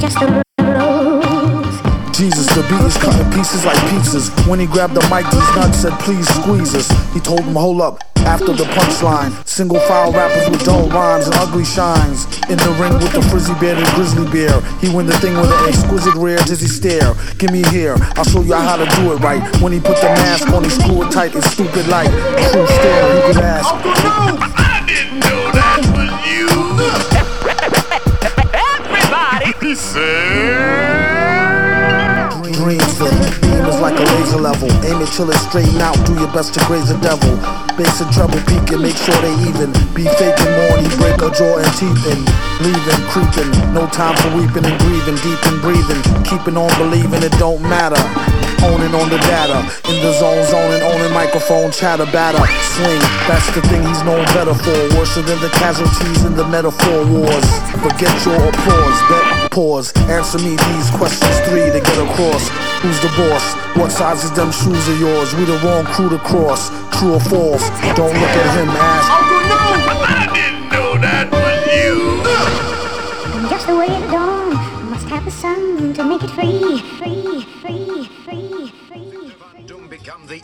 just a. Jesus, the beat is cutting pieces like pizzas. When he grabbed the mic, these nuts said, please squeeze us. He told him, hold up. After the punchline, single file rappers with dull rhymes and ugly shines. In the ring with the frizzy beard and grizzly bear. He win the thing with an exquisite rare dizzy stare. Give me here, I'll show you how to do it right. When he put the mask on, he screw it tight and stupid like true stare. He could ask. Dreams, the beam is like a laser level. Aim it till it's straighten out. Do your best to graze the devil. Bass and treble peaking, make sure they even. Be faking morning, break a jaw and teeth in. Leaving, creeping. No time for weeping and grieving. Deep and breathing. Keeping on believing it don't matter. Owning on the data. In the zone, zoning, owning microphone, chatter, batter. Swing, that's the thing he's known better for. Worse than the casualties in the metaphor wars. Forget your applause, bet pause. Answer me these questions three to get across. Who's the boss? What size is them shoes of yours? We the wrong crew to cross. True or false? Don't look at him, ask. Uncle, no! I didn't know that was you. And just the way the dawn must have the sun to make it free, free, free, free, free. Don't become the